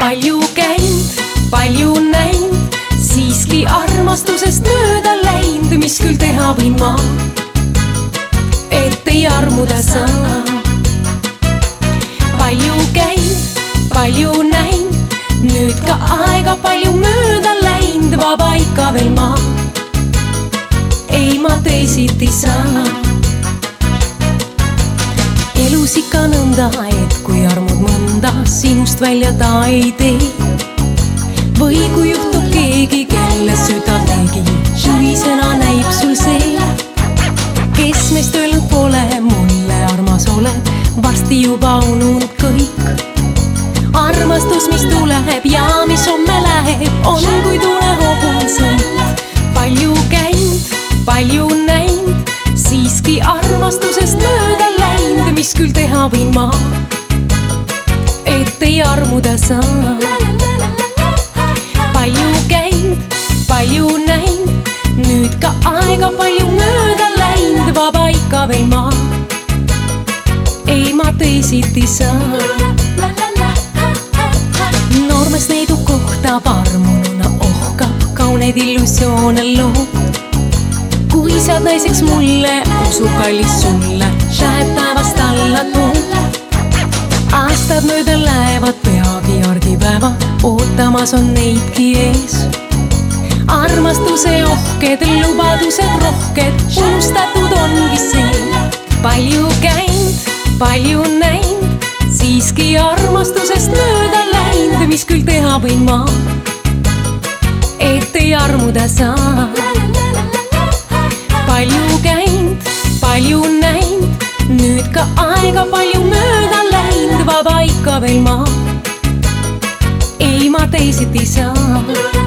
palju käinud, palju näinud, siiski armastusest mööda läinud, mis küll teha võin ma, et ei armuda saa. palju käinud, palju näinud, nüüd ka aega palju mööda läinud, vaba ikka veel ma. ei ma teisiti saa elus ikka nõnda, et kui mõnda sinust välja ta ei tee. või kui juhtub keegi, kelle süda tegi, juhisena näib sul see. kes meist öelnud pole mulle armas oled, varsti juba ununud kõik. armastus, mis tuleb ja mis homme läheb, on kui tulehobused. palju käinud, palju näinud, siiski armastusest mööda läinud, mis küll teha võin ma, ei armuda saa. palju käinud, palju näinud, nüüd ka aega palju mööda läinud, vaba ikka veel ma. ei ma teisiti saa. noormees neidu kohtab armununa ohkab, kauneid illusioone loob kui saad naiseks mulle, usu kallis sulle, läheb taevast alla tuul. Aastad mööda lähevad, peagi argipäevad, ootamas on neidki ees. armastuse ohked, lubadused rohked, unustatud ongi see. palju käinud, palju näinud, siiski armastusest mööda läinud, mis küll teha võin ma, et ei armuda saa palju käinud, palju näinud, nüüd ka aega palju mööda veel ma. ei ma teisiti saa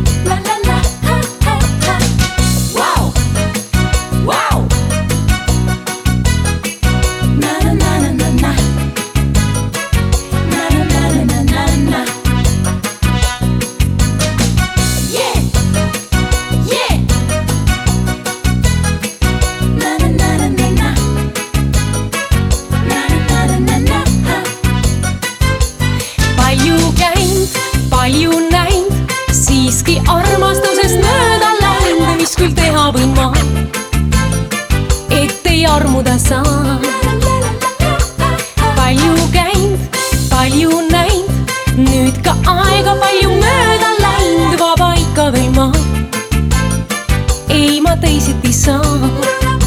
palju näinud, siiski armastusest mööda läinud, mis küll teha võin ma, et ei armuda saa. palju käinud, palju näinud, nüüd ka aega palju mööda läinud, vaba ikka veel ma, ei ma teisiti saa.